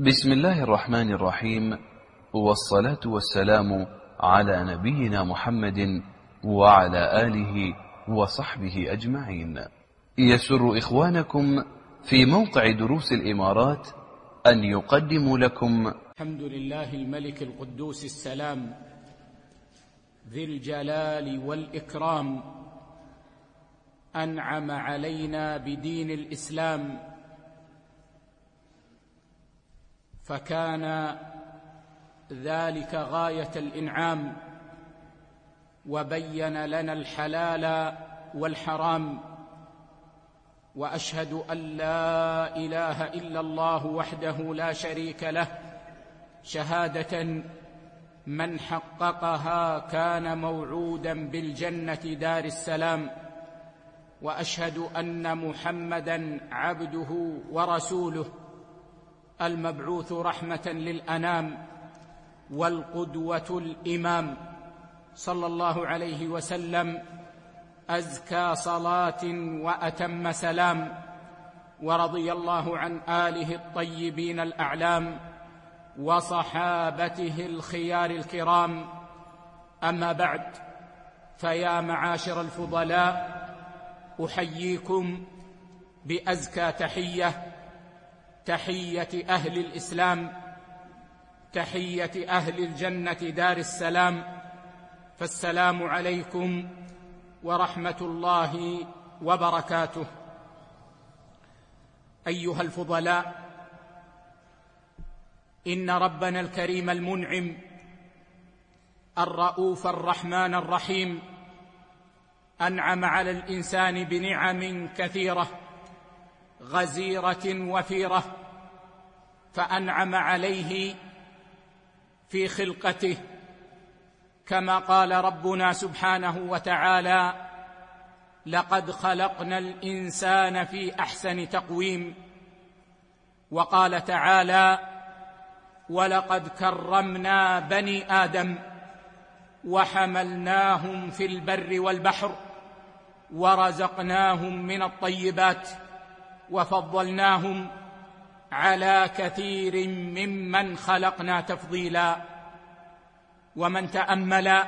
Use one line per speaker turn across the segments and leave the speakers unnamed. بسم الله الرحمن الرحيم والصلاة والسلام على نبينا محمد وعلى آله وصحبه أجمعين يسر إخوانكم في موقع دروس الإمارات أن يقدم لكم الحمد لله الملك القدوس السلام ذي الجلال والإكرام أنعم علينا بدين الإسلام فكان ذلك غايه الانعام وبين لنا الحلال والحرام واشهد ان لا اله الا الله وحده لا شريك له شهاده من حققها كان موعودا بالجنه دار السلام واشهد ان محمدا عبده ورسوله المبعوث رحمة للأنام والقدوة الإمام صلى الله عليه وسلم أزكى صلاة وأتم سلام ورضي الله عن آله الطيبين الأعلام وصحابته الخيار الكرام أما بعد فيا معاشر الفضلاء أحييكم بأزكى تحيه تحية أهل الإسلام تحية أهل الجنة دار السلام فالسلام عليكم ورحمة الله وبركاته أيها الفضلاء إن ربنا الكريم المنعم الرؤوف الرحمن الرحيم أنعم على الإنسان بنعم كثيرة غزيرة وفيرة فأنعم عليه في خلقته كما قال ربنا سبحانه وتعالى لقد خلقنا الإنسان في أحسن تقويم وقال تعالى ولقد كرمنا بني آدم وحملناهم في البر والبحر ورزقناهم من الطيبات وفضلناهم على كثير ممن خلقنا تفضيلا ومن تامل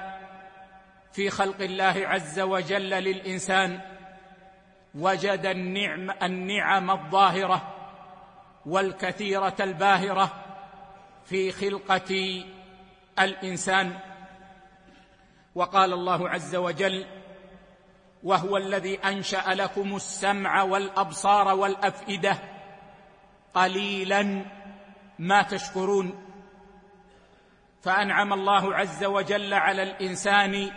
في خلق الله عز وجل للانسان وجد النعم النعم الظاهره والكثيره الباهره في خلقه الانسان وقال الله عز وجل وهو الذي انشا لكم السمع والابصار والافئده قليلا ما تشكرون فانعم الله عز وجل على الانسان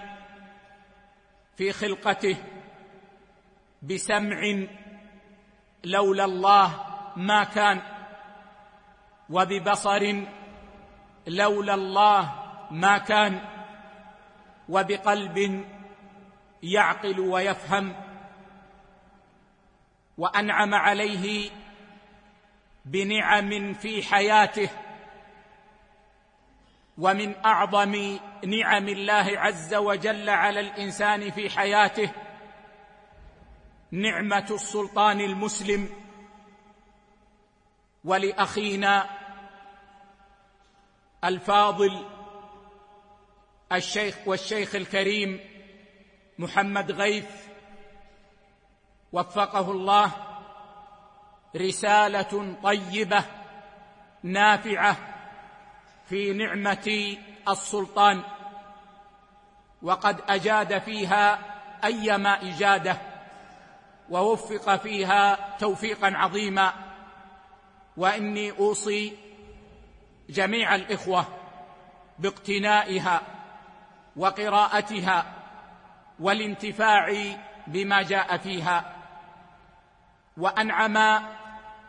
في خلقته بسمع لولا الله ما كان وببصر لولا الله ما كان وبقلب يعقل ويفهم وانعم عليه بنعم في حياته ومن اعظم نعم الله عز وجل على الانسان في حياته نعمه السلطان المسلم ولاخينا الفاضل الشيخ والشيخ الكريم محمد غيث وفقه الله رساله طيبه نافعه في نعمه السلطان وقد اجاد فيها ايما اجاده ووفق فيها توفيقا عظيما واني اوصي جميع الاخوه باقتنائها وقراءتها والانتفاع بما جاء فيها وانعم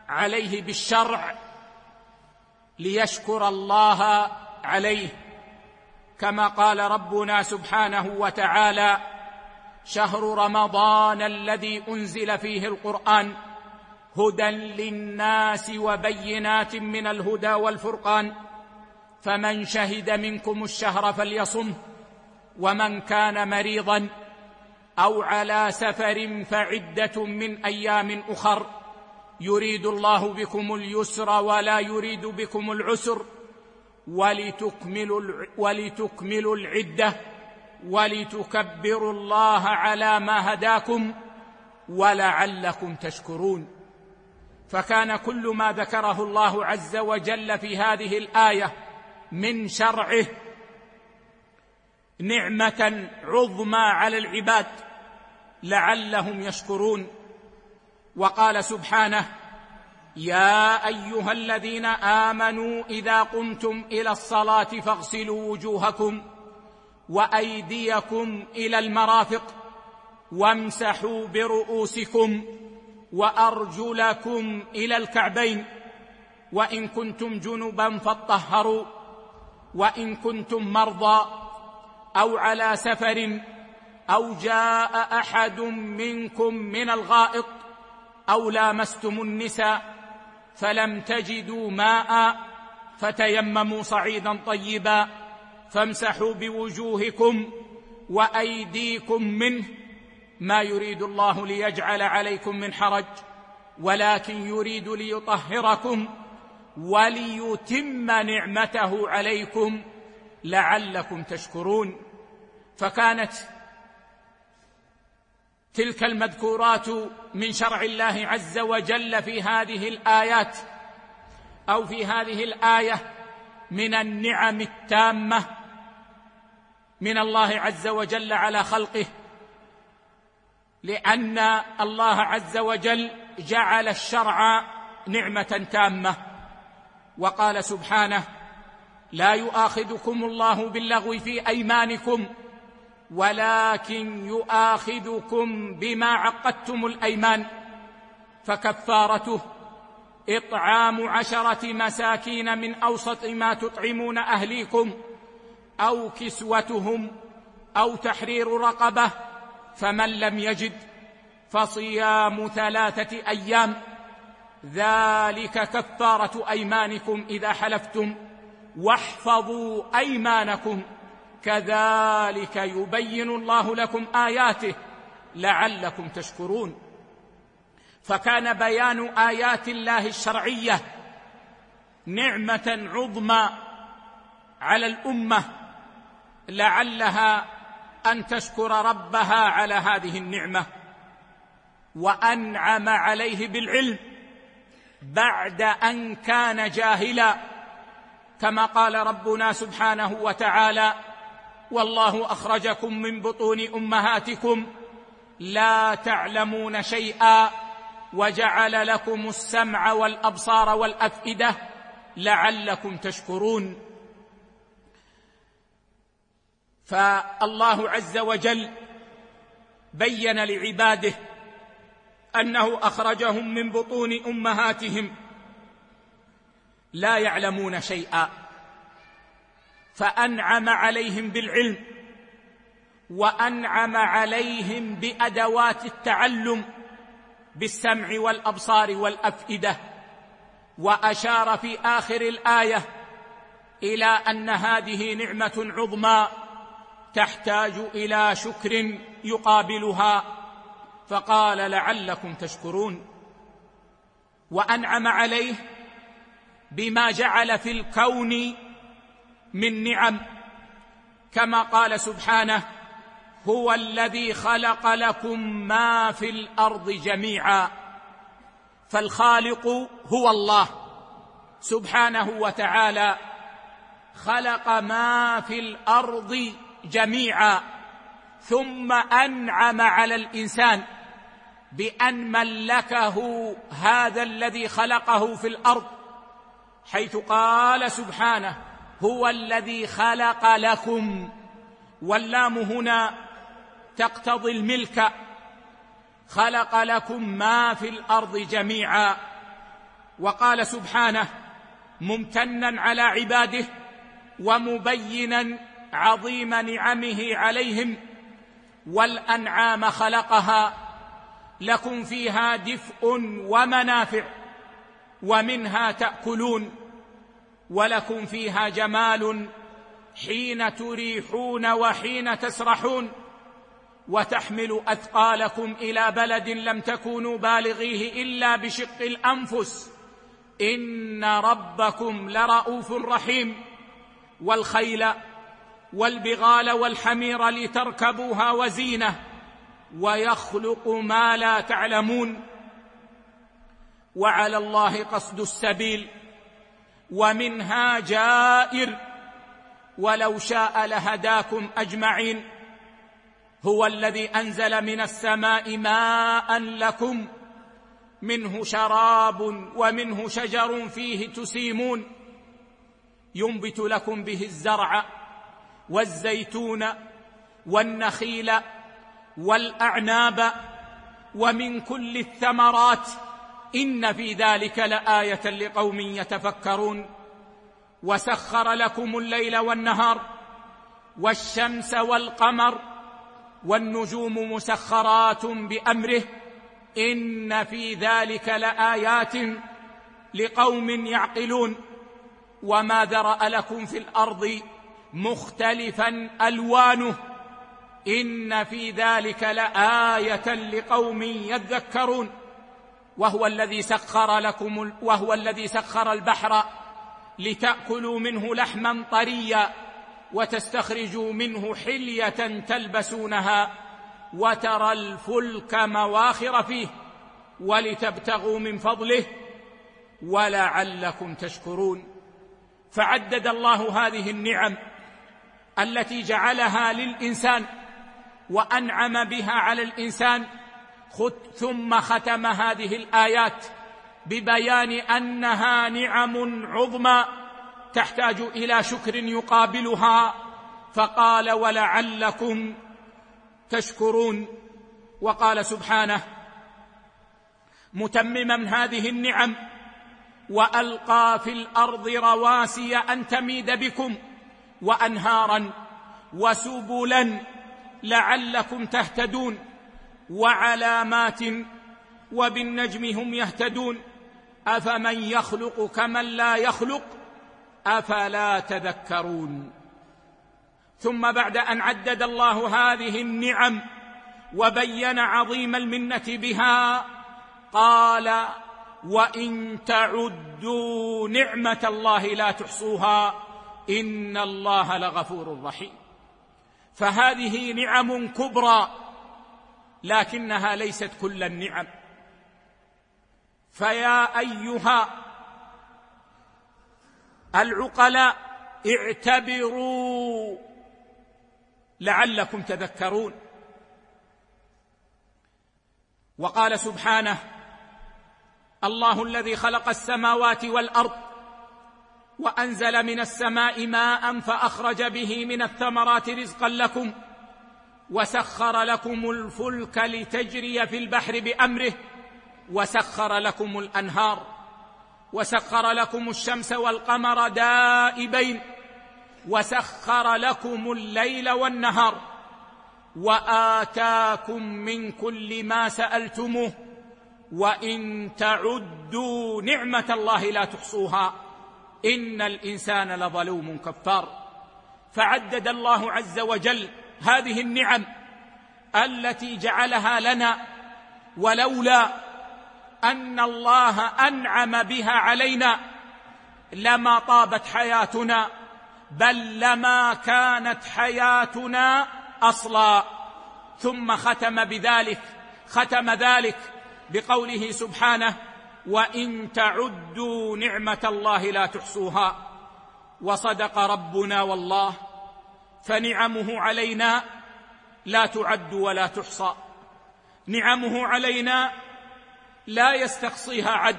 عليه بالشرع ليشكر الله عليه كما قال ربنا سبحانه وتعالى شهر رمضان الذي انزل فيه القران هدى للناس وبينات من الهدى والفرقان فمن شهد منكم الشهر فليصمه ومن كان مريضا او على سفر فعده من ايام اخر يريد الله بكم اليسر ولا يريد بكم العسر ولتكملوا ولتكملوا العده ولتكبروا الله على ما هداكم ولعلكم تشكرون فكان كل ما ذكره الله عز وجل في هذه الايه من شرعه نعمه عظمى على العباد لعلهم يشكرون وقال سبحانه يا ايها الذين امنوا اذا قمتم الى الصلاه فاغسلوا وجوهكم وايديكم الى المرافق وامسحوا برؤوسكم وارجلكم الى الكعبين وان كنتم جنبا فاطهروا وان كنتم مرضى او على سفر او جاء احد منكم من الغائط او لامستم النساء فلم تجدوا ماء فتيمموا صعيدا طيبا فامسحوا بوجوهكم وايديكم منه ما يريد الله ليجعل عليكم من حرج ولكن يريد ليطهركم وليتم نعمته عليكم لعلكم تشكرون فكانت تلك المذكورات من شرع الله عز وجل في هذه الايات او في هذه الايه من النعم التامه من الله عز وجل على خلقه لان الله عز وجل جعل الشرع نعمه تامه وقال سبحانه لا يؤاخذكم الله باللغو في ايمانكم ولكن يؤاخذكم بما عقدتم الايمان فكفارته اطعام عشره مساكين من اوسط ما تطعمون اهليكم او كسوتهم او تحرير رقبه فمن لم يجد فصيام ثلاثه ايام ذلك كفاره ايمانكم اذا حلفتم واحفظوا ايمانكم كذلك يبين الله لكم آياته لعلكم تشكرون فكان بيان آيات الله الشرعية نعمة عظمى على الأمة لعلها أن تشكر ربها على هذه النعمة وأنعم عليه بالعلم بعد أن كان جاهلا كما قال ربنا سبحانه وتعالى والله اخرجكم من بطون امهاتكم لا تعلمون شيئا وجعل لكم السمع والابصار والافئده لعلكم تشكرون فالله عز وجل بين لعباده انه اخرجهم من بطون امهاتهم لا يعلمون شيئا فانعم عليهم بالعلم وانعم عليهم بادوات التعلم بالسمع والابصار والافئده واشار في اخر الايه الى ان هذه نعمه عظمى تحتاج الى شكر يقابلها فقال لعلكم تشكرون وانعم عليه بما جعل في الكون من نعم كما قال سبحانه هو الذي خلق لكم ما في الارض جميعا فالخالق هو الله سبحانه وتعالى خلق ما في الارض جميعا ثم انعم على الانسان بان ملكه هذا الذي خلقه في الارض حيث قال سبحانه هو الذي خلق لكم واللام هنا تقتضي الملك خلق لكم ما في الارض جميعا وقال سبحانه ممتنا على عباده ومبينا عظيم نعمه عليهم والانعام خلقها لكم فيها دفء ومنافع ومنها تاكلون ولكم فيها جمال حين تريحون وحين تسرحون وتحمل اثقالكم الى بلد لم تكونوا بالغيه الا بشق الانفس ان ربكم لرؤوف رحيم والخيل والبغال والحمير لتركبوها وزينه ويخلق ما لا تعلمون وعلى الله قصد السبيل ومنها جائر ولو شاء لهداكم اجمعين هو الذي انزل من السماء ماء لكم منه شراب ومنه شجر فيه تسيمون ينبت لكم به الزرع والزيتون والنخيل والاعناب ومن كل الثمرات ان في ذلك لايه لقوم يتفكرون وسخر لكم الليل والنهار والشمس والقمر والنجوم مسخرات بامره ان في ذلك لايات لقوم يعقلون وما ذرا لكم في الارض مختلفا الوانه ان في ذلك لايه لقوم يذكرون وهو الذي سخر لكم وهو الذي سخر البحر لتأكلوا منه لحما طريا وتستخرجوا منه حلية تلبسونها وترى الفلك مواخر فيه ولتبتغوا من فضله ولعلكم تشكرون فعدد الله هذه النعم التي جعلها للإنسان وأنعم بها على الإنسان ثم ختم هذه الايات ببيان انها نعم عظمى تحتاج الى شكر يقابلها فقال ولعلكم تشكرون وقال سبحانه متمما هذه النعم والقى في الارض رواسي ان تميد بكم وانهارا وسبلا لعلكم تهتدون وعلامات وبالنجم هم يهتدون افمن يخلق كمن لا يخلق افلا تذكرون ثم بعد ان عدد الله هذه النعم وبين عظيم المنه بها قال وان تعدوا نعمه الله لا تحصوها ان الله لغفور رحيم فهذه نعم كبرى لكنها ليست كل النعم فيا ايها العقلاء اعتبروا لعلكم تذكرون وقال سبحانه الله الذي خلق السماوات والارض وانزل من السماء ماء فاخرج به من الثمرات رزقا لكم وسخر لكم الفلك لتجري في البحر بامره وسخر لكم الانهار وسخر لكم الشمس والقمر دائبين وسخر لكم الليل والنهار واتاكم من كل ما سالتموه وان تعدوا نعمه الله لا تحصوها ان الانسان لظلوم كفار فعدد الله عز وجل هذه النعم التي جعلها لنا ولولا ان الله انعم بها علينا لما طابت حياتنا بل لما كانت حياتنا اصلا ثم ختم بذلك ختم ذلك بقوله سبحانه وان تعدوا نعمه الله لا تحصوها وصدق ربنا والله فنعمه علينا لا تعد ولا تحصى نعمه علينا لا يستقصيها عد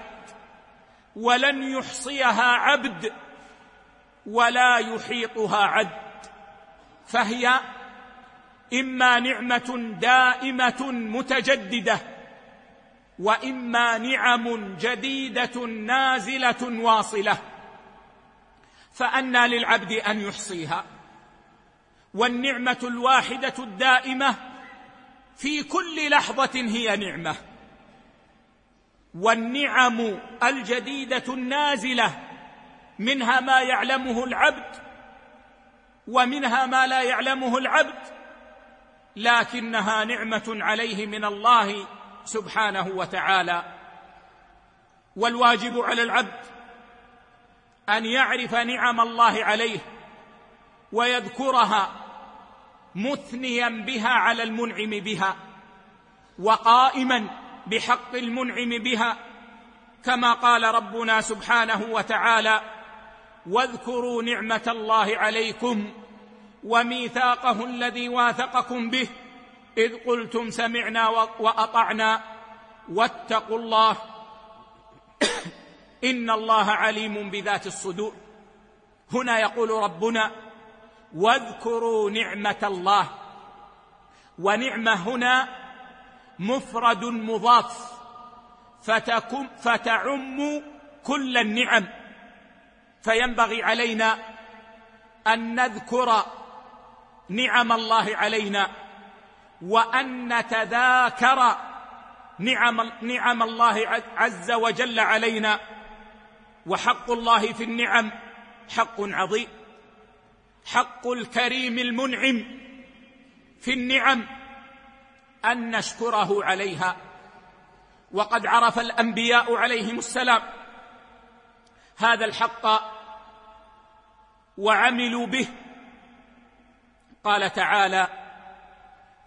ولن يحصيها عبد ولا يحيطها عد فهي اما نعمه دائمه متجدده واما نعم جديده نازله واصله فانى للعبد ان يحصيها والنعمه الواحده الدائمه في كل لحظه هي نعمه والنعم الجديده النازله منها ما يعلمه العبد ومنها ما لا يعلمه العبد لكنها نعمه عليه من الله سبحانه وتعالى والواجب على العبد ان يعرف نعم الله عليه ويذكرها مثنيا بها على المنعم بها وقائما بحق المنعم بها كما قال ربنا سبحانه وتعالى واذكروا نعمه الله عليكم وميثاقه الذي واثقكم به اذ قلتم سمعنا واطعنا واتقوا الله ان الله عليم بذات الصدور هنا يقول ربنا واذكروا نعمه الله ونعمه هنا مفرد مضاف فتكم فتعم كل النعم فينبغي علينا ان نذكر نعم الله علينا وان نتذاكر نعم نعم الله عز وجل علينا وحق الله في النعم حق عظيم حق الكريم المنعم في النعم ان نشكره عليها وقد عرف الانبياء عليهم السلام هذا الحق وعملوا به قال تعالى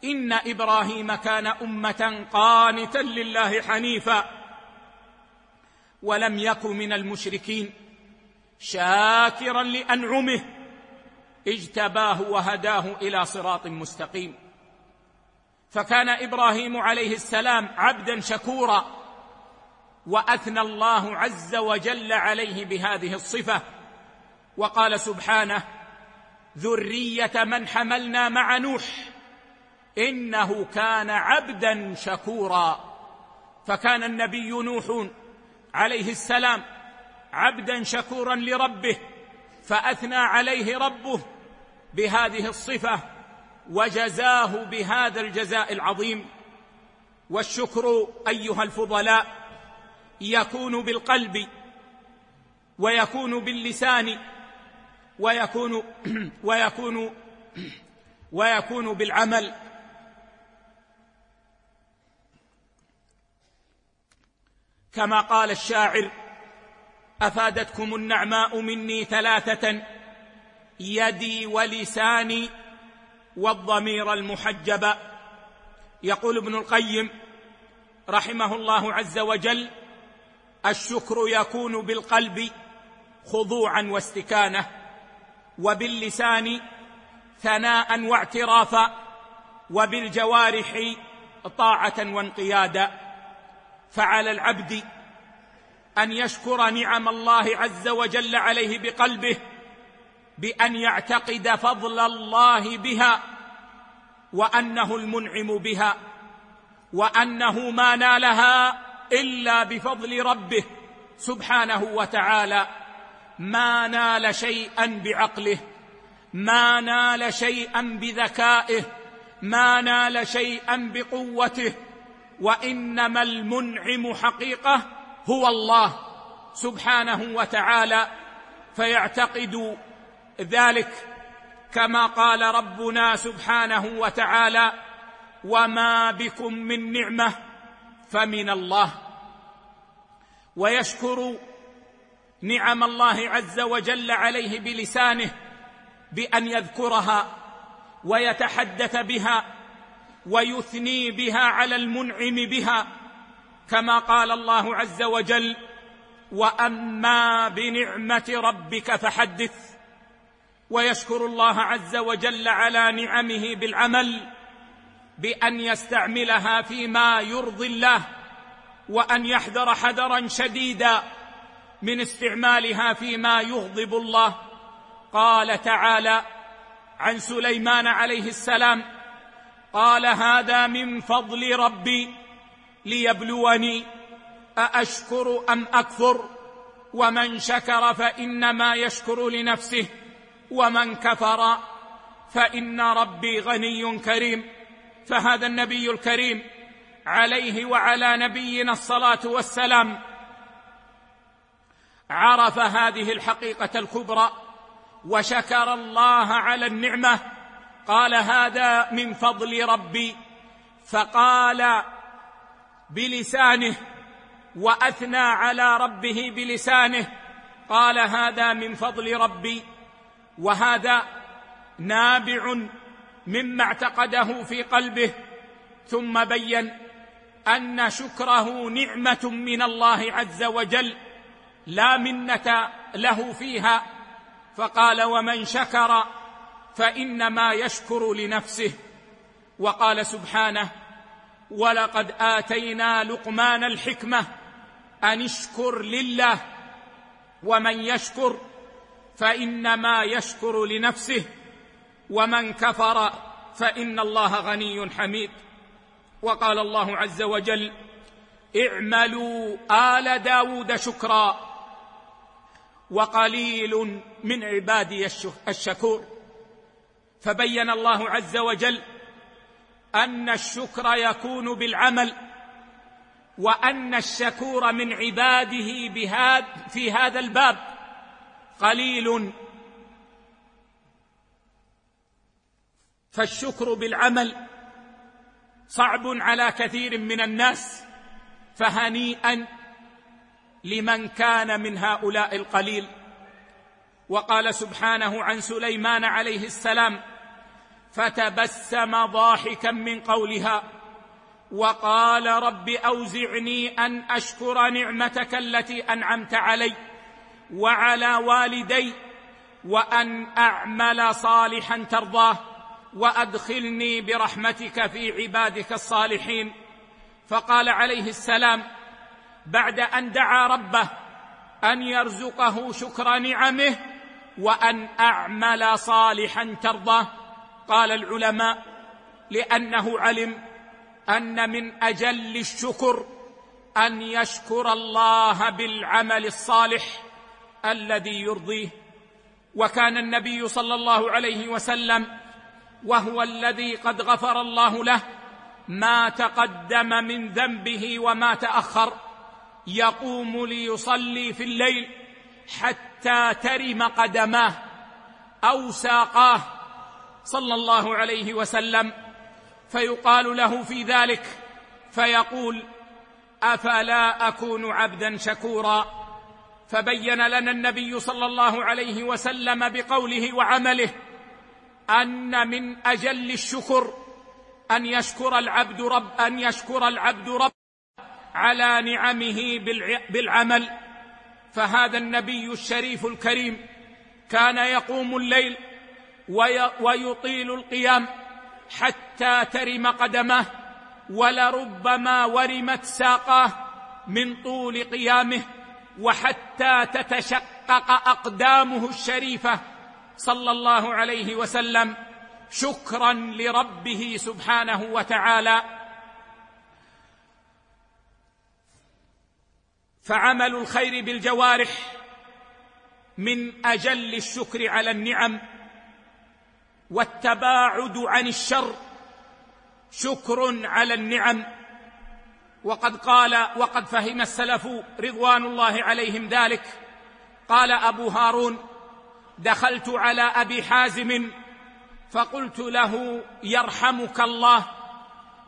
ان ابراهيم كان امه قانتا لله حنيفا ولم يك من المشركين شاكرا لانعمه اجتباه وهداه الى صراط مستقيم فكان ابراهيم عليه السلام عبدا شكورا واثنى الله عز وجل عليه بهذه الصفه وقال سبحانه ذريه من حملنا مع نوح انه كان عبدا شكورا فكان النبي نوح عليه السلام عبدا شكورا لربه فاثنى عليه ربه بهذه الصفه وجزاه بهذا الجزاء العظيم والشكر ايها الفضلاء يكون بالقلب ويكون باللسان ويكون ويكون ويكون بالعمل كما قال الشاعر افادتكم النعماء مني ثلاثه يدي ولساني والضمير المحجب يقول ابن القيم رحمه الله عز وجل الشكر يكون بالقلب خضوعا واستكانه وباللسان ثناء واعترافا وبالجوارح طاعه وانقيادا فعلى العبد ان يشكر نعم الله عز وجل عليه بقلبه بان يعتقد فضل الله بها وانه المنعم بها وانه ما نالها الا بفضل ربه سبحانه وتعالى ما نال شيئا بعقله ما نال شيئا بذكائه ما نال شيئا بقوته وانما المنعم حقيقه هو الله سبحانه وتعالى فيعتقد ذلك كما قال ربنا سبحانه وتعالى وما بكم من نعمه فمن الله ويشكر نعم الله عز وجل عليه بلسانه بان يذكرها ويتحدث بها ويثني بها على المنعم بها كما قال الله عز وجل واما بنعمه ربك فحدث ويشكر الله عز وجل على نعمه بالعمل بان يستعملها فيما يرضي الله وان يحذر حذرا شديدا من استعمالها فيما يغضب الله قال تعالى عن سليمان عليه السلام قال هذا من فضل ربي ليبلوني ااشكر ام اكفر ومن شكر فانما يشكر لنفسه ومن كفر فان ربي غني كريم فهذا النبي الكريم عليه وعلى نبينا الصلاه والسلام عرف هذه الحقيقه الكبرى وشكر الله على النعمه قال هذا من فضل ربي فقال بلسانه واثنى على ربه بلسانه قال هذا من فضل ربي وهذا نابع مما اعتقده في قلبه ثم بين ان شكره نعمه من الله عز وجل لا منه له فيها فقال ومن شكر فانما يشكر لنفسه وقال سبحانه ولقد اتينا لقمان الحكمه ان اشكر لله ومن يشكر فانما يشكر لنفسه ومن كفر فان الله غني حميد وقال الله عز وجل اعملوا ال داود شكرا وقليل من عبادي الشكور فبين الله عز وجل ان الشكر يكون بالعمل وان الشكور من عباده في هذا الباب قليل فالشكر بالعمل صعب على كثير من الناس فهنيئا لمن كان من هؤلاء القليل وقال سبحانه عن سليمان عليه السلام فتبسم ضاحكا من قولها وقال رب اوزعني ان اشكر نعمتك التي انعمت علي وعلى والدي وان اعمل صالحا ترضاه وادخلني برحمتك في عبادك الصالحين فقال عليه السلام بعد ان دعا ربه ان يرزقه شكر نعمه وان اعمل صالحا ترضاه قال العلماء لانه علم ان من اجل الشكر ان يشكر الله بالعمل الصالح الذي يرضيه وكان النبي صلى الله عليه وسلم وهو الذي قد غفر الله له ما تقدم من ذنبه وما تاخر يقوم ليصلي في الليل حتى ترم قدماه او ساقاه صلى الله عليه وسلم فيقال له في ذلك فيقول افلا اكون عبدا شكورا فبين لنا النبي صلى الله عليه وسلم بقوله وعمله ان من اجل الشكر ان يشكر العبد رب ان يشكر العبد رب على نعمه بالعمل فهذا النبي الشريف الكريم كان يقوم الليل ويطيل القيام حتى ترم قدمه ولربما ورمت ساقاه من طول قيامه وحتى تتشقق اقدامه الشريفه صلى الله عليه وسلم شكرا لربه سبحانه وتعالى فعمل الخير بالجوارح من اجل الشكر على النعم والتباعد عن الشر شكر على النعم وقد قال وقد فهم السلف رضوان الله عليهم ذلك قال ابو هارون دخلت على ابي حازم فقلت له يرحمك الله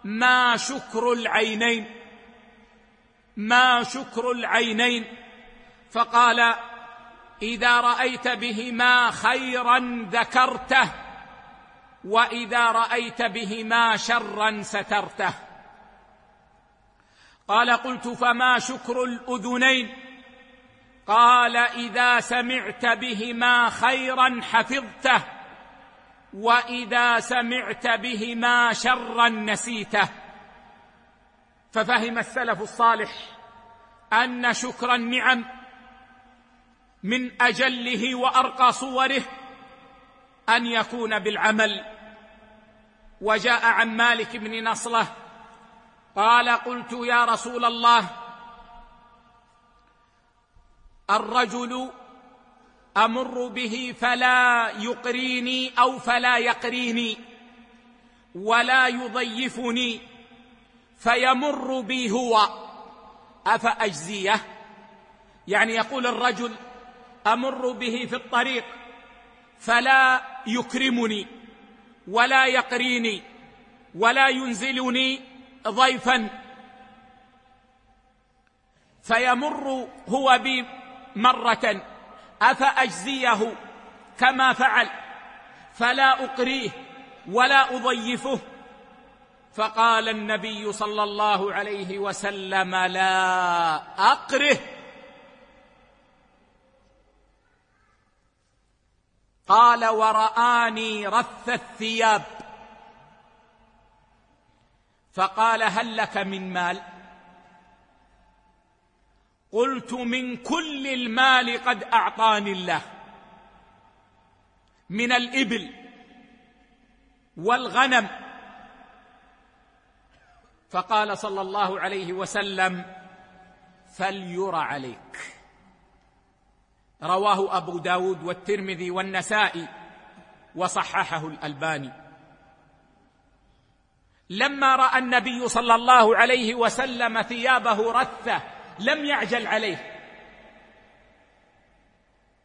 ما شكر العينين ما شكر العينين فقال اذا رايت بهما خيرا ذكرته واذا رايت بهما شرا سترته قال قلت فما شكر الاذنين قال اذا سمعت بهما خيرا حفظته واذا سمعت بهما شرا نسيته ففهم السلف الصالح ان شكر النعم من اجله وارقى صوره ان يكون بالعمل وجاء عن مالك بن نصله قال قلت يا رسول الله الرجل امر به فلا يقريني او فلا يقريني ولا يضيفني فيمر بي هو افاجزيه يعني يقول الرجل امر به في الطريق فلا يكرمني ولا يقريني ولا ينزلني ضيفا فيمر هو بي مرة أفأجزيه كما فعل فلا أقريه ولا أضيفه فقال النبي صلى الله عليه وسلم لا أقره قال ورآني رث الثياب فقال هل لك من مال قلت من كل المال قد اعطاني الله من الابل والغنم فقال صلى الله عليه وسلم فليرى عليك رواه ابو داود والترمذي والنسائي وصححه الالباني لما راى النبي صلى الله عليه وسلم ثيابه رثه لم يعجل عليه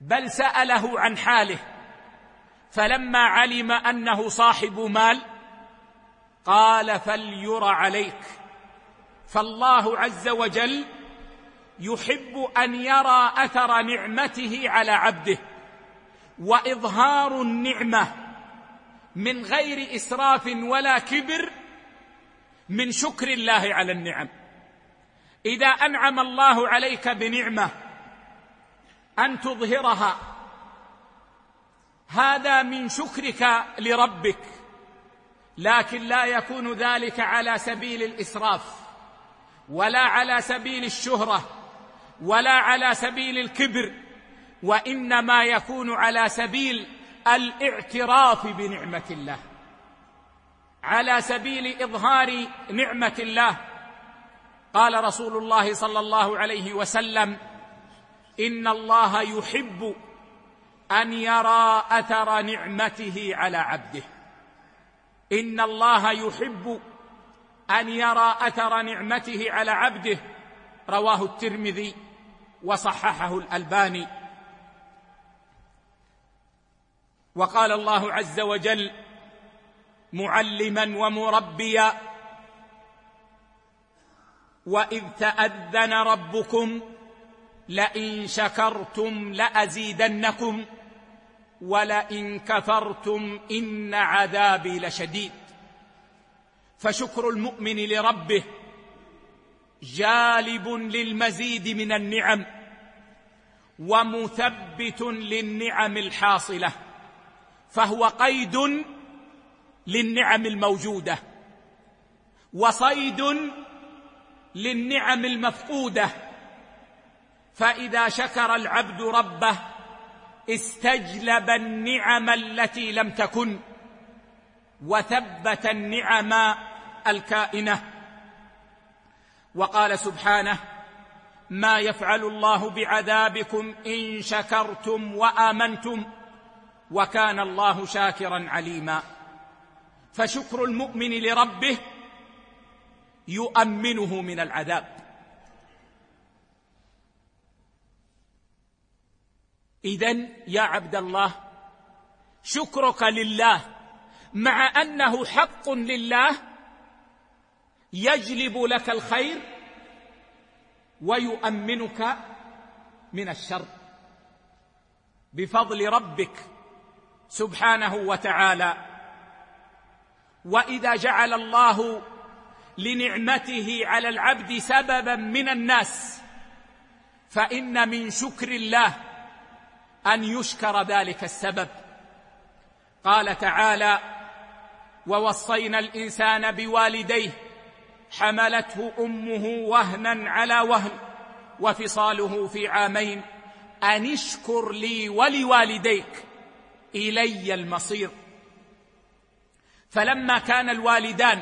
بل ساله عن حاله فلما علم انه صاحب مال قال فليرى عليك فالله عز وجل يحب ان يرى اثر نعمته على عبده واظهار النعمه من غير اسراف ولا كبر من شكر الله على النعم اذا انعم الله عليك بنعمه ان تظهرها هذا من شكرك لربك لكن لا يكون ذلك على سبيل الاسراف ولا على سبيل الشهره ولا على سبيل الكبر وانما يكون على سبيل الاعتراف بنعمه الله على سبيل اظهار نعمه الله قال رسول الله صلى الله عليه وسلم ان الله يحب ان يرى اثر نعمته على عبده ان الله يحب ان يرى اثر نعمته على عبده رواه الترمذي وصححه الالباني وقال الله عز وجل معلما ومربيا واذ تاذن ربكم لئن شكرتم لازيدنكم ولئن كفرتم ان عذابي لشديد فشكر المؤمن لربه جالب للمزيد من النعم ومثبت للنعم الحاصله فهو قيد للنعم الموجوده وصيد للنعم المفقوده فاذا شكر العبد ربه استجلب النعم التي لم تكن وثبت النعم الكائنه وقال سبحانه ما يفعل الله بعذابكم ان شكرتم وامنتم وكان الله شاكرا عليما فشكر المؤمن لربه يؤمنه من العذاب اذا يا عبد الله شكرك لله مع انه حق لله يجلب لك الخير ويؤمنك من الشر بفضل ربك سبحانه وتعالى واذا جعل الله لنعمته على العبد سببا من الناس فان من شكر الله ان يشكر ذلك السبب قال تعالى ووصينا الانسان بوالديه حملته امه وهنا على وهن وفصاله في عامين ان اشكر لي ولوالديك الي المصير فلما كان الوالدان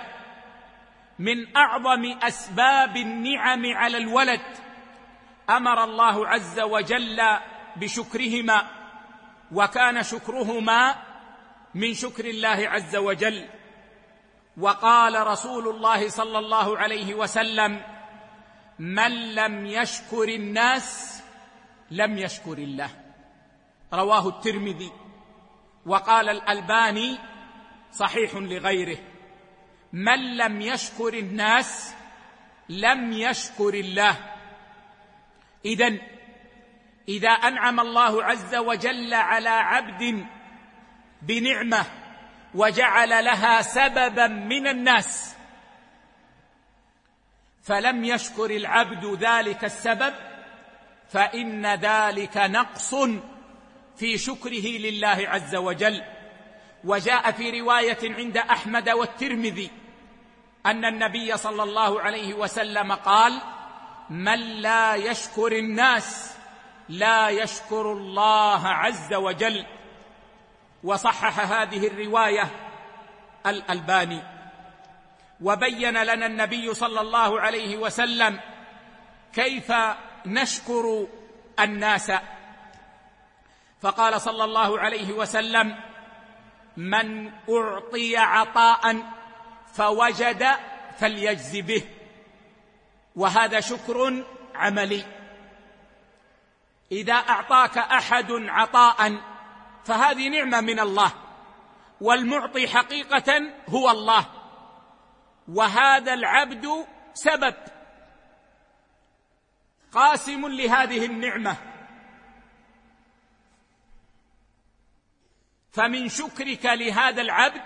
من اعظم اسباب النعم على الولد امر الله عز وجل بشكرهما وكان شكرهما من شكر الله عز وجل وقال رسول الله صلى الله عليه وسلم من لم يشكر الناس لم يشكر الله رواه الترمذي وقال الالباني صحيح لغيره من لم يشكر الناس لم يشكر الله اذا اذا انعم الله عز وجل على عبد بنعمه وجعل لها سببا من الناس فلم يشكر العبد ذلك السبب فان ذلك نقص في شكره لله عز وجل وجاء في روايه عند احمد والترمذي ان النبي صلى الله عليه وسلم قال من لا يشكر الناس لا يشكر الله عز وجل وصحح هذه الروايه الالباني وبين لنا النبي صلى الله عليه وسلم كيف نشكر الناس فقال صلى الله عليه وسلم من اعطي عطاء فوجد فليجز به وهذا شكر عملي اذا اعطاك احد عطاء فهذه نعمه من الله والمعطي حقيقه هو الله وهذا العبد سبب قاسم لهذه النعمه فمن شكرك لهذا العبد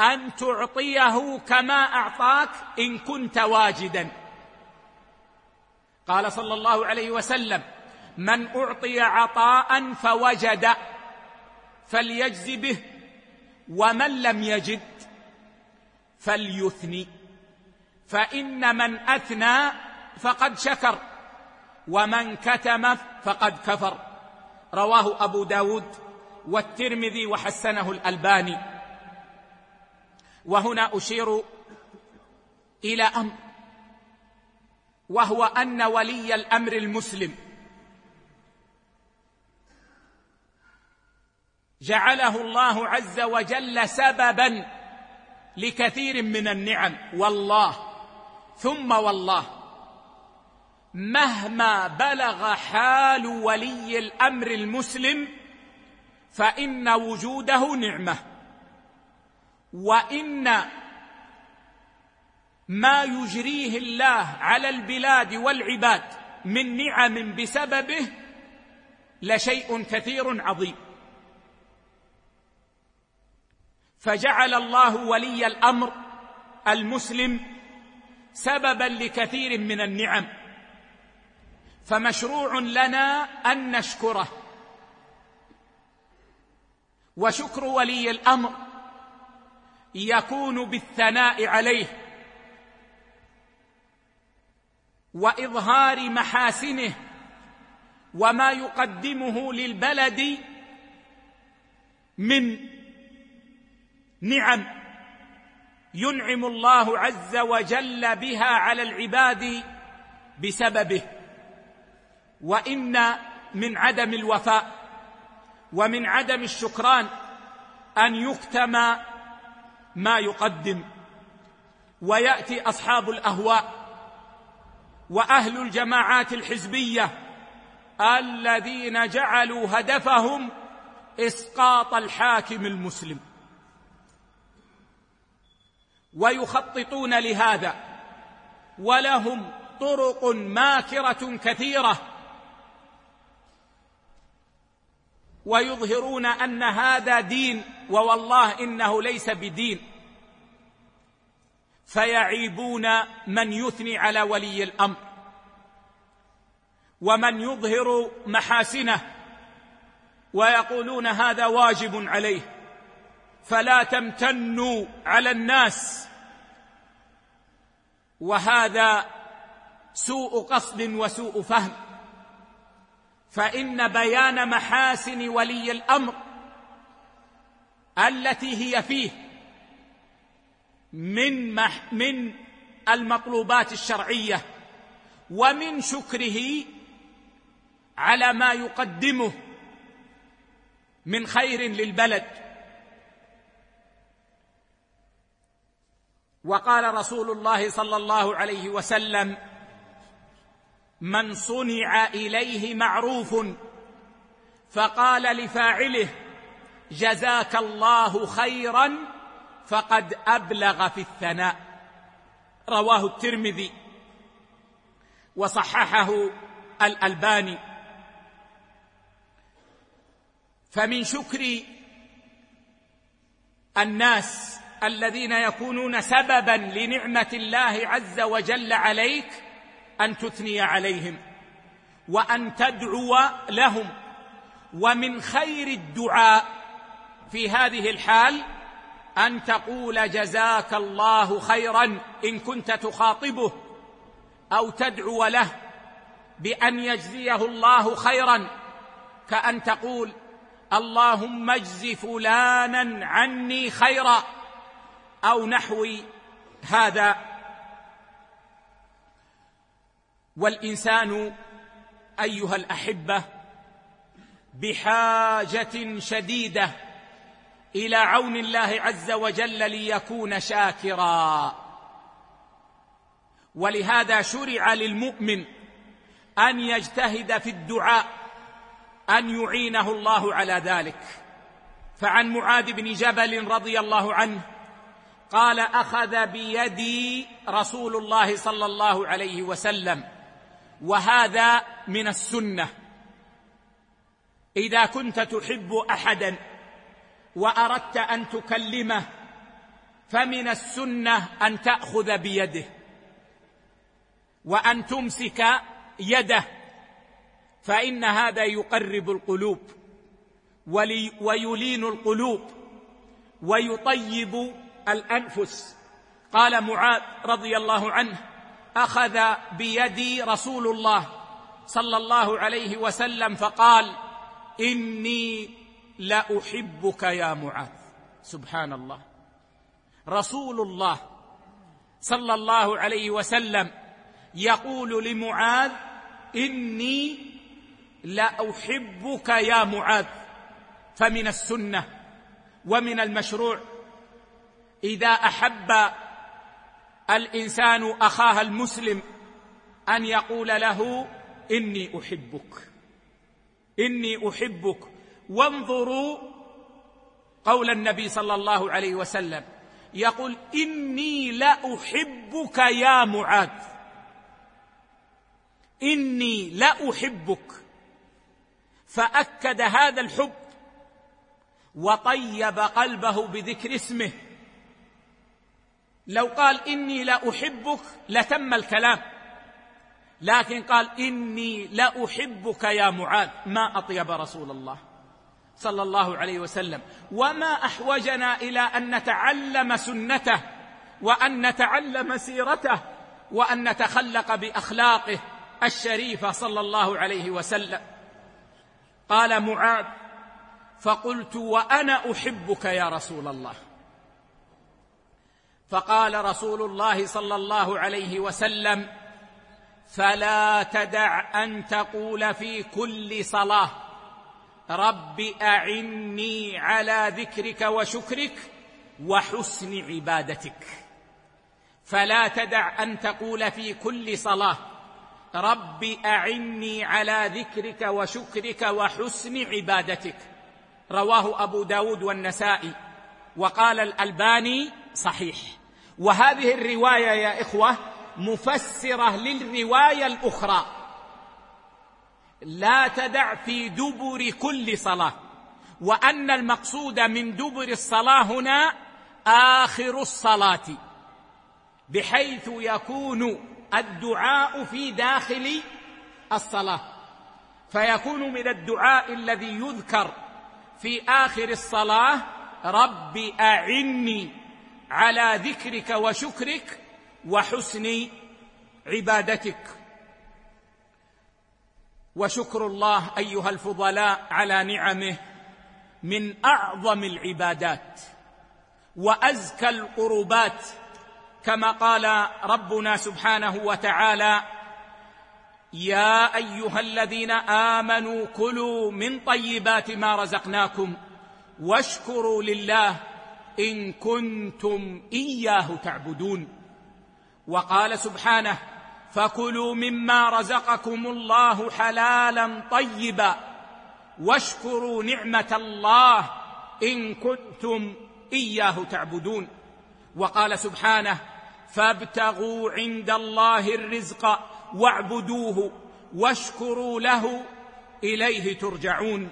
ان تعطيه كما اعطاك ان كنت واجدا قال صلى الله عليه وسلم من اعطي عطاء فوجد فليجز به ومن لم يجد فليثني فان من اثنى فقد شكر ومن كتم فقد كفر رواه ابو داود والترمذي وحسنه الألباني وهنا أشير إلى أمر وهو أن ولي الأمر المسلم جعله الله عز وجل سببا لكثير من النعم والله ثم والله مهما بلغ حال ولي الامر المسلم فان وجوده نعمه وان ما يجريه الله على البلاد والعباد من نعم بسببه لشيء كثير عظيم فجعل الله ولي الامر المسلم سببا لكثير من النعم فمشروع لنا ان نشكره وشكر ولي الامر يكون بالثناء عليه واظهار محاسنه وما يقدمه للبلد من نعم ينعم الله عز وجل بها على العباد بسببه وان من عدم الوفاء ومن عدم الشكران ان يكتم ما يقدم وياتي اصحاب الاهواء واهل الجماعات الحزبيه الذين جعلوا هدفهم اسقاط الحاكم المسلم ويخططون لهذا ولهم طرق ماكره كثيره ويظهرون ان هذا دين ووالله انه ليس بدين فيعيبون من يثني على ولي الامر ومن يظهر محاسنه ويقولون هذا واجب عليه فلا تمتنوا على الناس وهذا سوء قصد وسوء فهم فان بيان محاسن ولي الامر التي هي فيه من مح من المطلوبات الشرعيه ومن شكره على ما يقدمه من خير للبلد وقال رسول الله صلى الله عليه وسلم من صنع اليه معروف فقال لفاعله جزاك الله خيرا فقد ابلغ في الثناء رواه الترمذي وصححه الالباني فمن شكر الناس الذين يكونون سببا لنعمه الله عز وجل عليك ان تثني عليهم وان تدعو لهم ومن خير الدعاء في هذه الحال ان تقول جزاك الله خيرا ان كنت تخاطبه او تدعو له بان يجزيه الله خيرا كان تقول اللهم اجز فلانا عني خيرا او نحو هذا والانسان ايها الاحبه بحاجه شديده الى عون الله عز وجل ليكون شاكرا ولهذا شرع للمؤمن ان يجتهد في الدعاء ان يعينه الله على ذلك فعن معاذ بن جبل رضي الله عنه قال اخذ بيدي رسول الله صلى الله عليه وسلم وهذا من السنه اذا كنت تحب احدا واردت ان تكلمه فمن السنه ان تاخذ بيده وان تمسك يده فان هذا يقرب القلوب ويلين القلوب ويطيب الانفس قال معاذ رضي الله عنه اخذ بيدي رسول الله صلى الله عليه وسلم فقال اني لاحبك يا معاذ سبحان الله رسول الله صلى الله عليه وسلم يقول لمعاذ اني لاحبك يا معاذ فمن السنه ومن المشروع اذا احب الانسان اخاه المسلم ان يقول له اني احبك اني احبك وانظروا قول النبي صلى الله عليه وسلم يقول اني لاحبك يا معاذ اني لاحبك فاكد هذا الحب وطيب قلبه بذكر اسمه لو قال اني لا احبك لتم الكلام لكن قال اني لا احبك يا معاذ ما اطيب رسول الله صلى الله عليه وسلم وما احوجنا الى ان نتعلم سنته وان نتعلم سيرته وان نتخلق باخلاقه الشريفه صلى الله عليه وسلم قال معاذ فقلت وانا احبك يا رسول الله فقال رسول الله صلى الله عليه وسلم فلا تدع ان تقول في كل صلاه رب اعني على ذكرك وشكرك وحسن عبادتك فلا تدع ان تقول في كل صلاه رب اعني على ذكرك وشكرك وحسن عبادتك رواه ابو داود والنسائي وقال الالباني صحيح وهذه الروايه يا اخوه مفسره للروايه الاخرى لا تدع في دبر كل صلاه وان المقصود من دبر الصلاه هنا اخر الصلاه بحيث يكون الدعاء في داخل الصلاه فيكون من الدعاء الذي يذكر في اخر الصلاه رب اعني على ذكرك وشكرك وحسن عبادتك وشكر الله ايها الفضلاء على نعمه من اعظم العبادات وازكى القربات كما قال ربنا سبحانه وتعالى يا ايها الذين امنوا كلوا من طيبات ما رزقناكم واشكروا لله ان كنتم اياه تعبدون وقال سبحانه فكلوا مما رزقكم الله حلالا طيبا واشكروا نعمه الله ان كنتم اياه تعبدون وقال سبحانه فابتغوا عند الله الرزق واعبدوه واشكروا له اليه ترجعون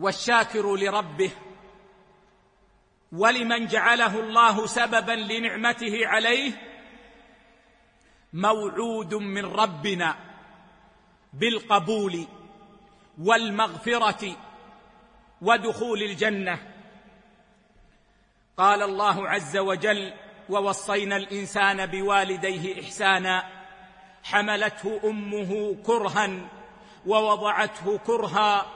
والشاكر لربه ولمن جعله الله سببا لنعمته عليه موعود من ربنا بالقبول والمغفره ودخول الجنه قال الله عز وجل ووصينا الانسان بوالديه احسانا حملته امه كرها ووضعته كرها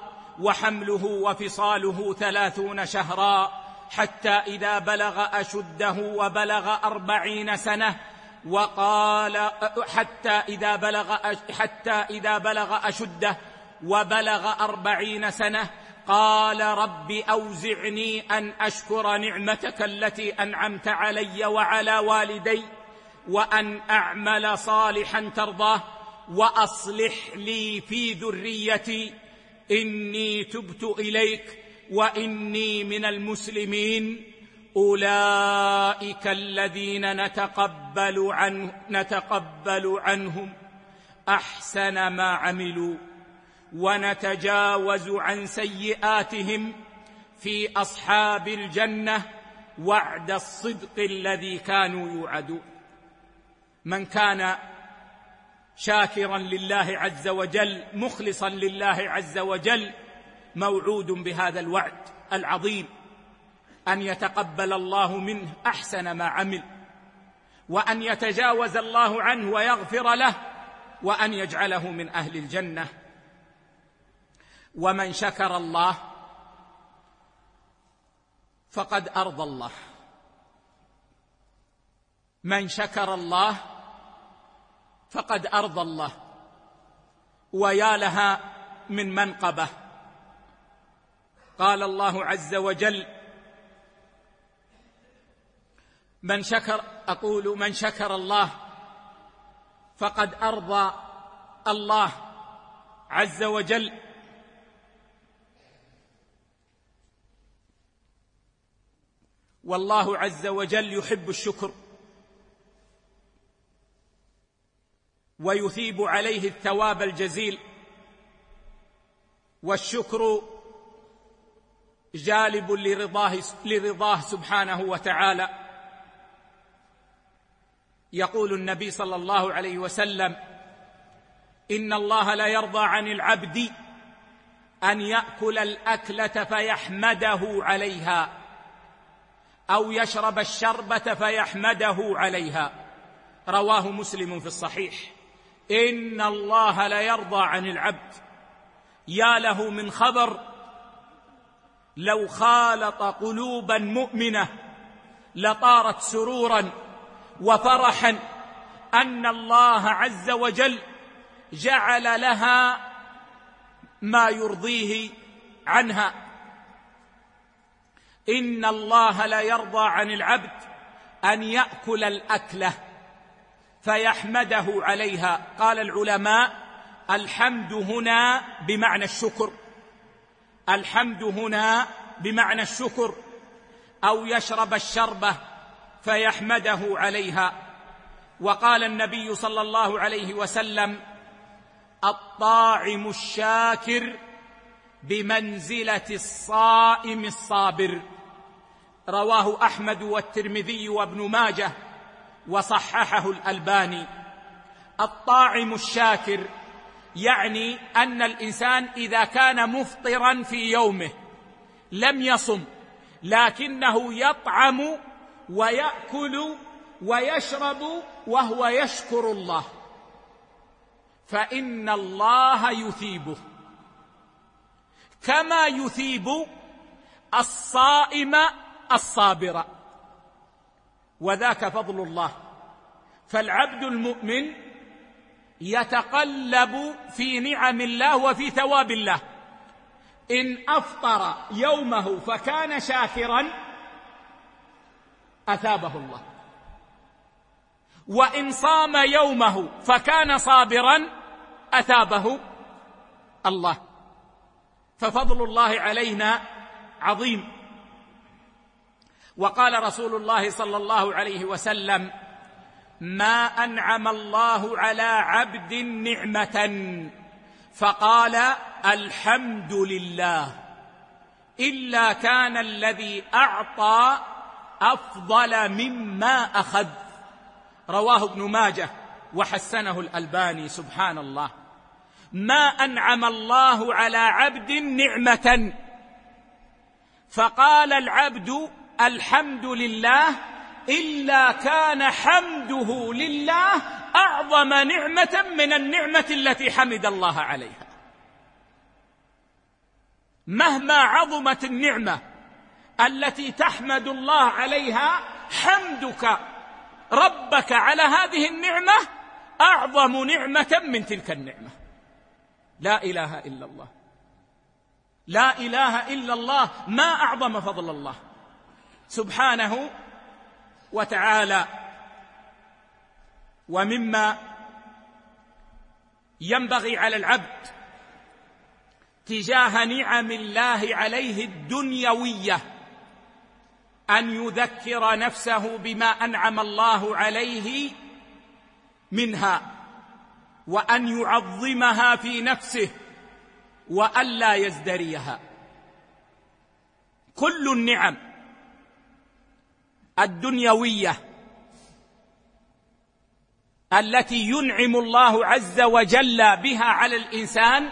وحمله وفصاله ثلاثون شهرا حتى إذا بلغ أشده وبلغ أربعين سنة وقال حتى إذا بلغ حتى إذا بلغ أشده وبلغ أربعين سنة قال رب أوزعني أن أشكر نعمتك التي أنعمت علي وعلى والدي وأن أعمل صالحا ترضاه وأصلح لي في ذريتي إني تبت إليك وإني من المسلمين أولئك الذين نتقبل عنه نتقبل عنهم أحسن ما عملوا ونتجاوز عن سيئاتهم في أصحاب الجنة وعد الصدق الذي كانوا يوعدون من كان شاكرا لله عز وجل مخلصا لله عز وجل موعود بهذا الوعد العظيم ان يتقبل الله منه احسن ما عمل وان يتجاوز الله عنه ويغفر له وان يجعله من اهل الجنه ومن شكر الله فقد ارضى الله من شكر الله فقد ارضى الله ويا لها من منقبه قال الله عز وجل من شكر اقول من شكر الله فقد ارضى الله عز وجل والله عز وجل يحب الشكر ويثيب عليه الثواب الجزيل والشكر جالب لرضاه, لرضاه سبحانه وتعالى يقول النبي صلى الله عليه وسلم ان الله لا يرضى عن العبد ان ياكل الاكله فيحمده عليها او يشرب الشربه فيحمده عليها رواه مسلم في الصحيح ان الله لا يرضى عن العبد يا له من خبر لو خالط قلوبا مؤمنه لطارت سرورا وفرحا ان الله عز وجل جعل لها ما يرضيه عنها ان الله لا يرضى عن العبد ان ياكل الاكله فيحمده عليها قال العلماء الحمد هنا بمعنى الشكر الحمد هنا بمعنى الشكر او يشرب الشربه فيحمده عليها وقال النبي صلى الله عليه وسلم الطاعم الشاكر بمنزله الصائم الصابر رواه احمد والترمذي وابن ماجه وصححه الألباني الطاعم الشاكر يعني أن الإنسان إذا كان مفطرا في يومه لم يصم لكنه يطعم ويأكل ويشرب وهو يشكر الله فإن الله يثيبه كما يثيب الصائم الصابر وذاك فضل الله فالعبد المؤمن يتقلب في نعم الله وفي ثواب الله ان افطر يومه فكان شاكرا اثابه الله وان صام يومه فكان صابرا اثابه الله ففضل الله علينا عظيم وقال رسول الله صلى الله عليه وسلم ما انعم الله على عبد نعمه فقال الحمد لله الا كان الذي اعطى افضل مما اخذ رواه ابن ماجه وحسنه الالباني سبحان الله ما انعم الله على عبد نعمه فقال العبد الحمد لله الا كان حمده لله اعظم نعمه من النعمه التي حمد الله عليها مهما عظمت النعمه التي تحمد الله عليها حمدك ربك على هذه النعمه اعظم نعمه من تلك النعمه لا اله الا الله لا اله الا الله ما اعظم فضل الله سبحانه وتعالى ومما ينبغي على العبد تجاه نعم الله عليه الدنيويه ان يذكر نفسه بما انعم الله عليه منها وان يعظمها في نفسه والا يزدريها كل النعم الدنيويه التي ينعم الله عز وجل بها على الانسان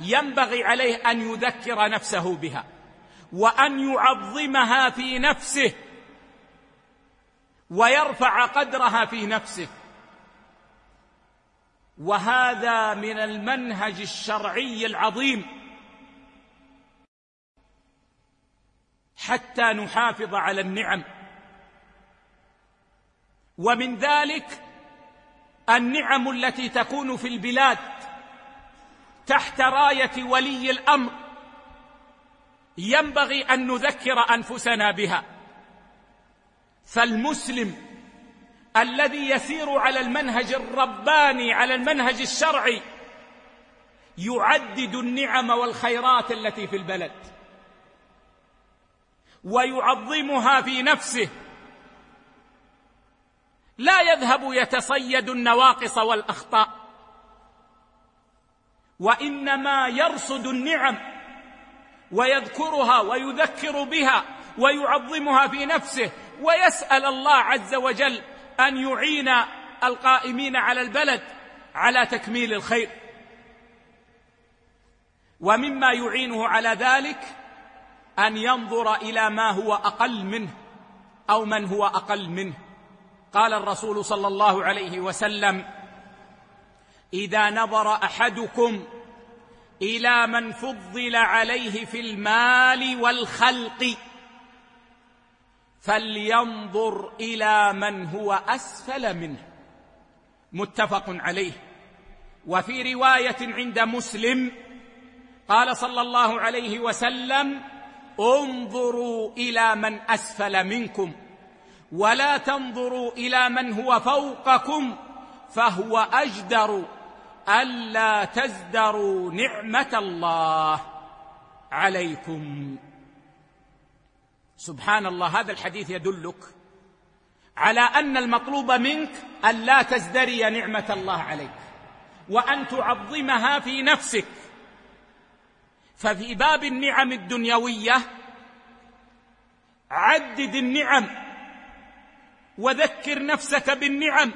ينبغي عليه ان يذكر نفسه بها وان يعظمها في نفسه ويرفع قدرها في نفسه وهذا من المنهج الشرعي العظيم حتى نحافظ على النعم ومن ذلك النعم التي تكون في البلاد تحت رايه ولي الامر ينبغي ان نذكر انفسنا بها فالمسلم الذي يسير على المنهج الرباني على المنهج الشرعي يعدد النعم والخيرات التي في البلد ويعظمها في نفسه لا يذهب يتصيد النواقص والاخطاء وانما يرصد النعم ويذكرها ويذكر بها ويعظمها في نفسه ويسال الله عز وجل ان يعين القائمين على البلد على تكميل الخير ومما يعينه على ذلك ان ينظر الى ما هو اقل منه او من هو اقل منه قال الرسول صلى الله عليه وسلم اذا نظر احدكم الى من فضل عليه في المال والخلق فلينظر الى من هو اسفل منه متفق عليه وفي روايه عند مسلم قال صلى الله عليه وسلم انظروا الى من اسفل منكم ولا تنظروا الى من هو فوقكم فهو اجدر الا تزدروا نعمه الله عليكم سبحان الله هذا الحديث يدلك على ان المطلوب منك الا تزدري نعمه الله عليك وان تعظمها في نفسك ففي باب النعم الدنيويه عدد النعم وذكر نفسك بالنعم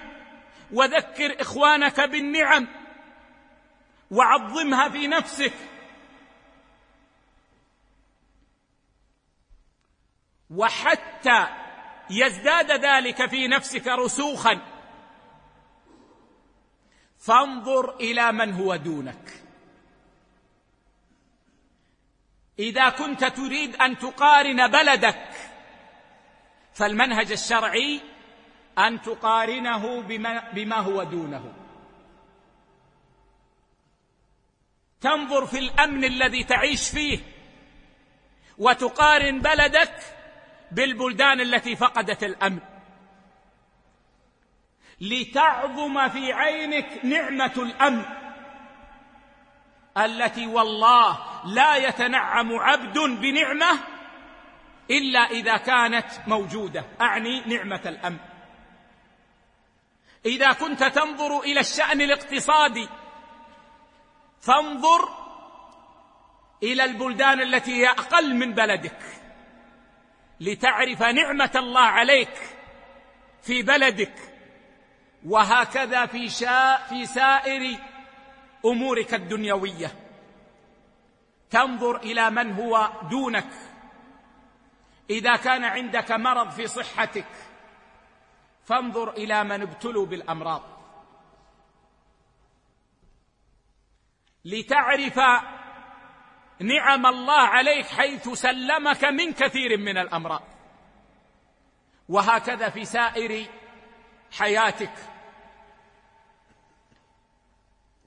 وذكر اخوانك بالنعم وعظمها في نفسك وحتى يزداد ذلك في نفسك رسوخا فانظر الى من هو دونك اذا كنت تريد ان تقارن بلدك فالمنهج الشرعي أن تقارنه بما, بما هو دونه تنظر في الأمن الذي تعيش فيه وتقارن بلدك بالبلدان التي فقدت الأمن لتعظم في عينك نعمة الأمن التي والله لا يتنعم عبد بنعمة إلا إذا كانت موجودة أعني نعمة الأمن اذا كنت تنظر الى الشان الاقتصادي فانظر الى البلدان التي هي اقل من بلدك لتعرف نعمه الله عليك في بلدك وهكذا في شاء في سائر امورك الدنيويه تنظر الى من هو دونك اذا كان عندك مرض في صحتك فانظر الى من ابتلوا بالامراض لتعرف نعم الله عليك حيث سلمك من كثير من الامراض وهكذا في سائر حياتك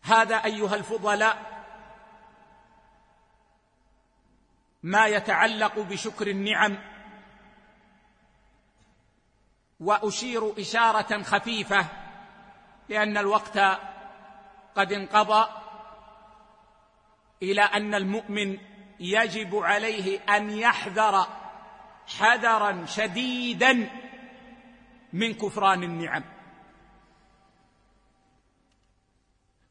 هذا ايها الفضلاء ما يتعلق بشكر النعم واشير اشاره خفيفه لان الوقت قد انقضى الى ان المؤمن يجب عليه ان يحذر حذرا شديدا من كفران النعم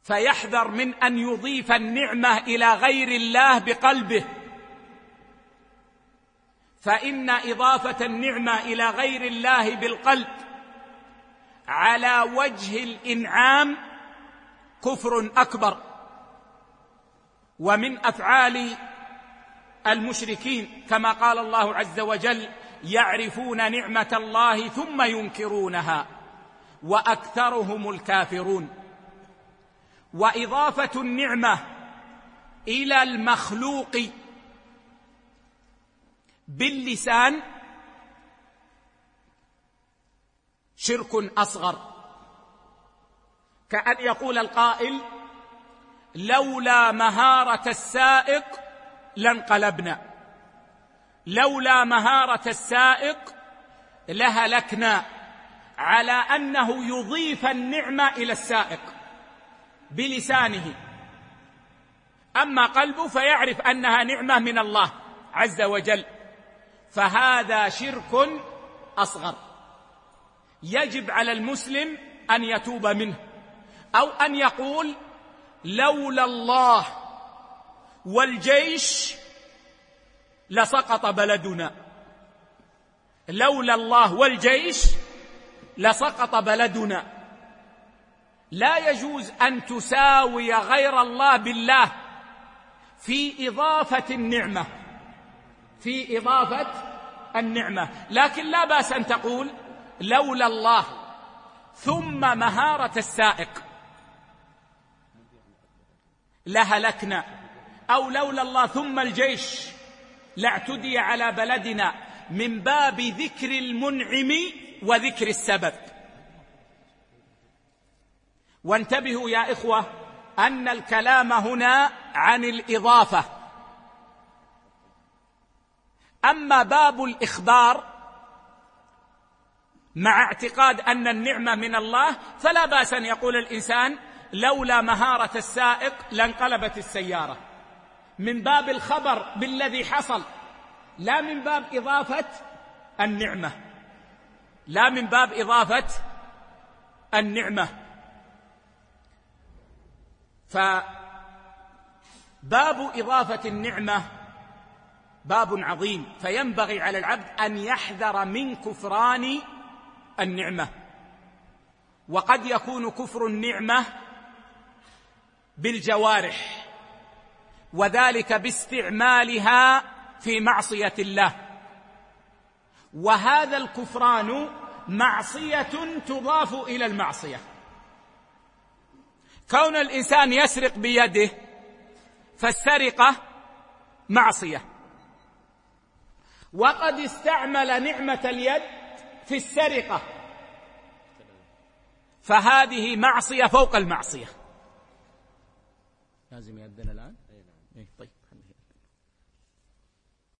فيحذر من ان يضيف النعمه الى غير الله بقلبه فان اضافه النعمه الى غير الله بالقلب على وجه الانعام كفر اكبر ومن افعال المشركين كما قال الله عز وجل يعرفون نعمه الله ثم ينكرونها واكثرهم الكافرون واضافه النعمه الى المخلوق باللسان شرك اصغر كان يقول القائل لولا مهاره السائق لانقلبنا لولا مهاره السائق لهلكنا على انه يضيف النعمه الى السائق بلسانه اما قلبه فيعرف انها نعمه من الله عز وجل فهذا شرك اصغر يجب على المسلم ان يتوب منه او ان يقول لولا الله والجيش لسقط بلدنا لولا الله والجيش لسقط بلدنا لا يجوز ان تساوي غير الله بالله في اضافه النعمه في إضافة النعمة لكن لا بأس أن تقول لولا الله ثم مهارة السائق لهلكنا أو لولا الله ثم الجيش لاعتدي على بلدنا من باب ذكر المنعم وذكر السبب وانتبهوا يا إخوة أن الكلام هنا عن الإضافة اما باب الاخبار مع اعتقاد ان النعمه من الله فلا باس ان يقول الانسان لولا مهاره السائق لانقلبت السياره من باب الخبر بالذي حصل لا من باب اضافه النعمه لا من باب اضافه النعمه فباب اضافه النعمه باب عظيم فينبغي على العبد أن يحذر من كفران النعمة وقد يكون كفر النعمة بالجوارح وذلك باستعمالها في معصية الله وهذا الكفران معصية تضاف إلى المعصية كون الإنسان يسرق بيده فالسرقة معصية وقد استعمل نعمة اليد في السرقة فهذه معصية فوق المعصية لازم يأذن